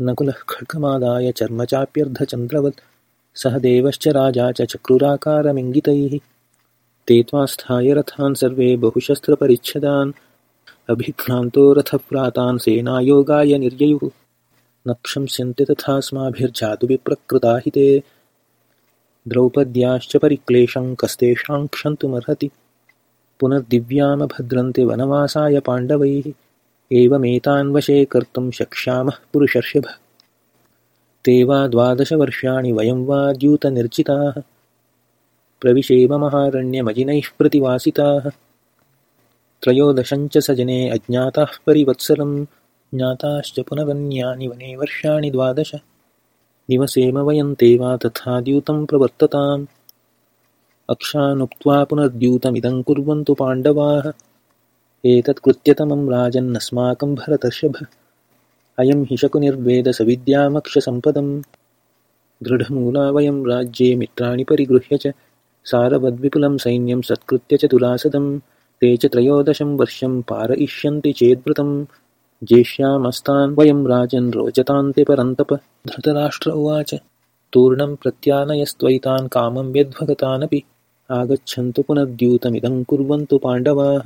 नकुलः खड्गमादाय चर्म चाप्यर्धचन्द्रवत् सह देवश्च राजा च चक्रुराकारमिङ्गितैः। ते त्वास्थाय रथान् सर्वे बहुशस्त्रपरिच्छदान्। अभिभ्रान्तो रथप्रातान् सेनायोगाय निर्ययुः। न क्षंस्यन्ते तथास्माभिर्जातुविप्रकृता हि ते द्रौपद्याश्च परिक्लेशं कस्तेषां क्षन्तुमर्हति। पुनर्दिव्यामभद्रन्ते वनवासाय पाण्डवैः एवमेतान् वशे कर्तुं शक्ष्यामः पुरुषर्षभ। ते वा द्वादशवर्षाणि वयं वा द्यूतनिर्जिताः। प्रविशेमहारण्यमजिनैः प्रतिवासिताः। त्रयोदशञ्च स जने अज्ञाताः परिवत्सरं ज्ञाताश्च पुनरन्यानि वने वर्षाणि द्वादश। निवसेम वयं ते वा तथा द्यूतं प्रवर्तताम्। अक्षानुक्त्वा पुनर्द्यूतमिदं कुर्वन्तु पाण्डवाः एतत्कृत्यतमं राजन्नस्माकं भरतर्षभ। अयं हि शकुनिर्वेदसविद्यामक्षसम्पदं दृढमूला वयं राज्ये मित्राणि परिगृह्य च सारवद्विपुलं सैन्यं सत्कृत्य च दुरासदं ते च त्रयोदशं वर्षं पारयिष्यन्ति चेद्व्रतं जेष्यामस्तान् वयं राजन् रोचतान्ते परन्तप। धृतराष्ट्र उवाच तूर्णं प्रत्यानयस्त्वैतान् कामं व्यध्वगतानपि आगच्छन्तु पुनर्द्यूतमिदं कुर्वन्तु पाण्डवाः